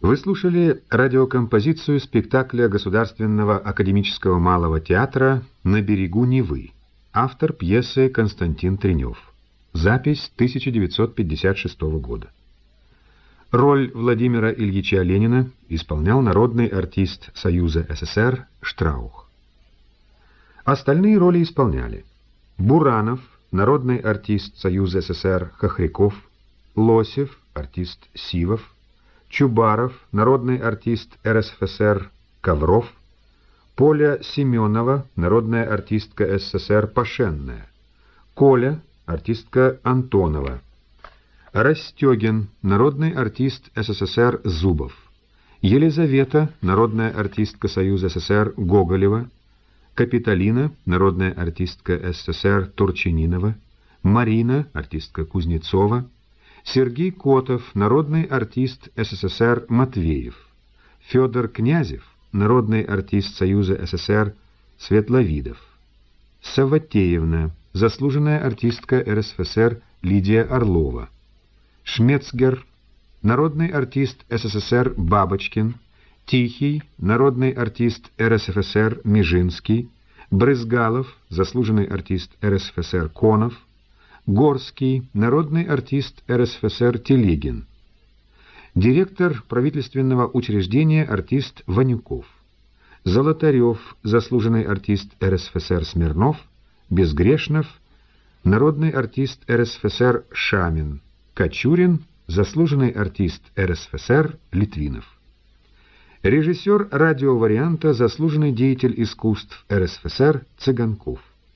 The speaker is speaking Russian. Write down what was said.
Вы слушали радиокомпозицию спектакля Государственного академического малого театра «На берегу Невы». Автор пьесы Константин Тренев. Запись 1956 года. Роль Владимира Ильича Ленина исполнял народный артист Союза СССР Штраух. Остальные роли исполняли Буранов, народный артист Союза СССР Хохряков, Лосев, артист Сивов, Чубаров, народный артист РСФСР Ковров, Поля Семенова, народная артистка СССР Пашенная, Коля, артистка Антонова, Растегин, народный артист СССР Зубов, Елизавета, народная артистка Союза СССР Гоголева, Капитолина, народная артистка СССР Турчининова, Марина, артистка Кузнецова, Сергей Котов, народный артист СССР Матвеев, Федор Князев, народный артист Союза СССР Светловидов, Саватеевна, заслуженная артистка РСФСР Лидия Орлова, Шмецгер, народный артист СССР Бабочкин, Тихий, народный артист РСФСР Межинский, Брызгалов, заслуженный артист РСФСР Конов, Горский, народный артист РСФСР Телегин. Директор правительственного учреждения артист Ванюков. Золотарев, заслуженный артист РСФСР Смирнов. Безгрешнов, народный артист РСФСР Шамин. Кочурин, заслуженный артист РСФСР Литвинов. Режиссер радиоварианта, заслуженный деятель искусств РСФСР Цыганков.